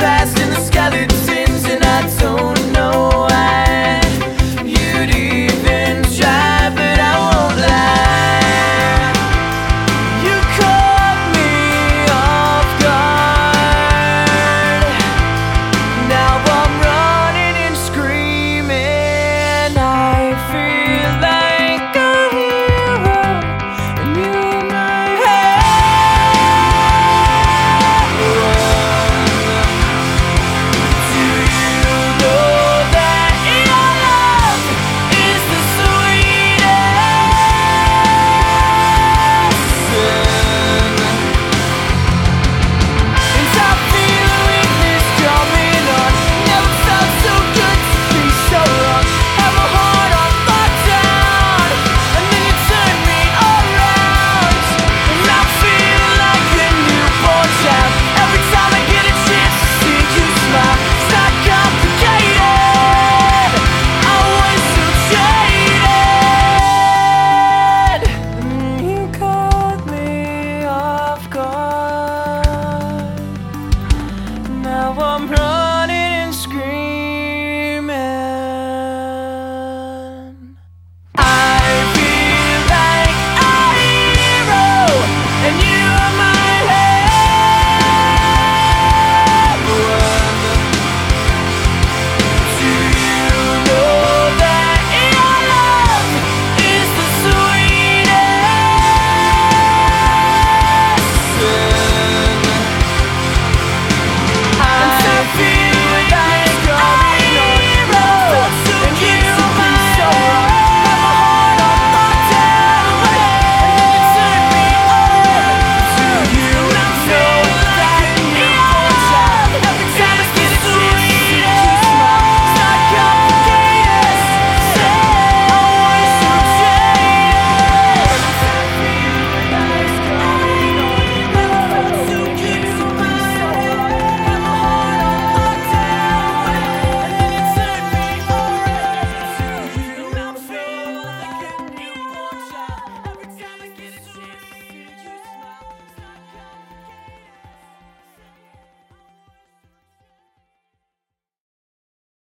fast